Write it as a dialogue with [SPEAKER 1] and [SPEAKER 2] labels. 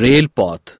[SPEAKER 1] rail पथ